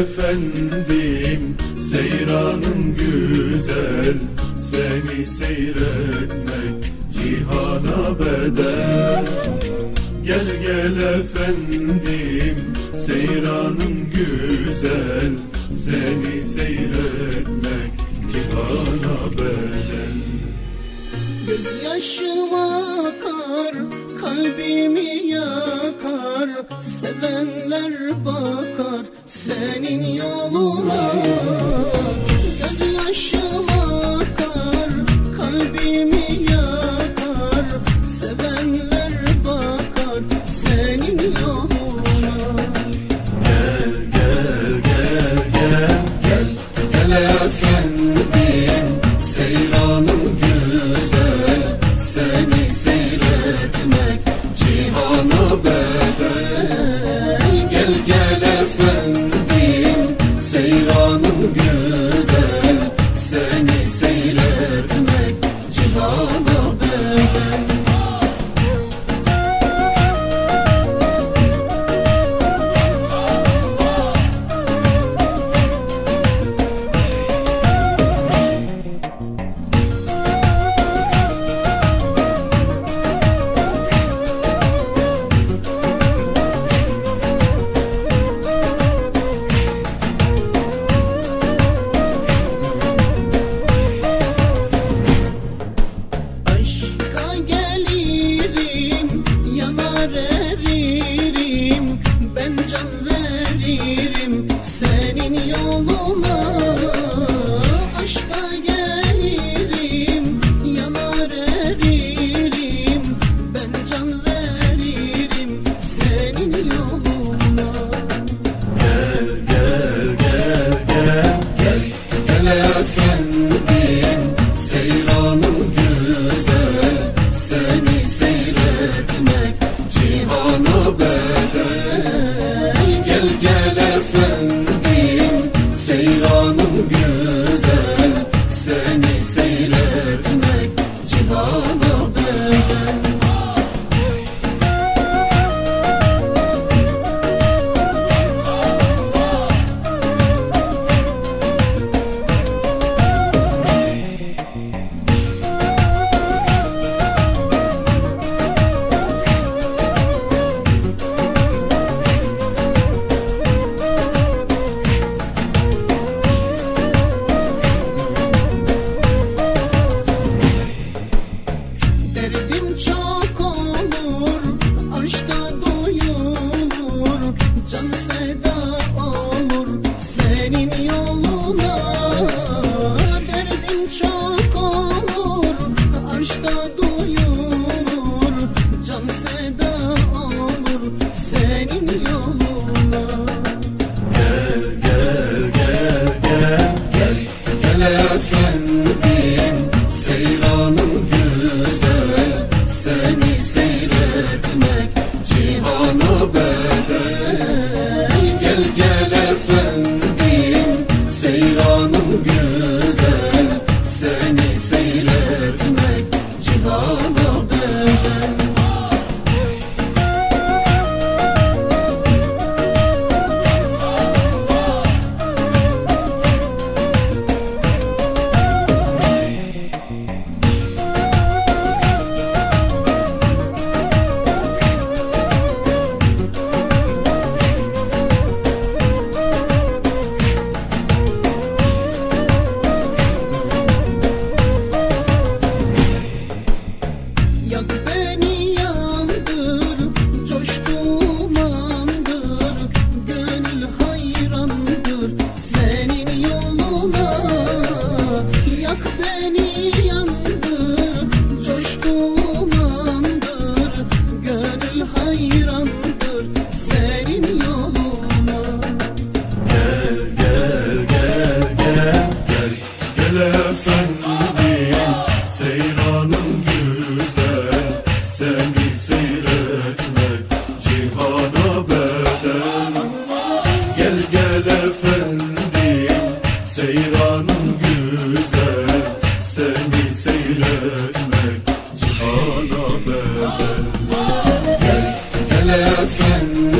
efendim Seyranım güzel Seni seyretmek cihana bedel. Gel gel efendim Seyranım güzel Seni seyretmek cihana bedel. Göz yaşıma akar, kalbimi yakar Sevenler bakar senin yoluna. No bedel Philadelphia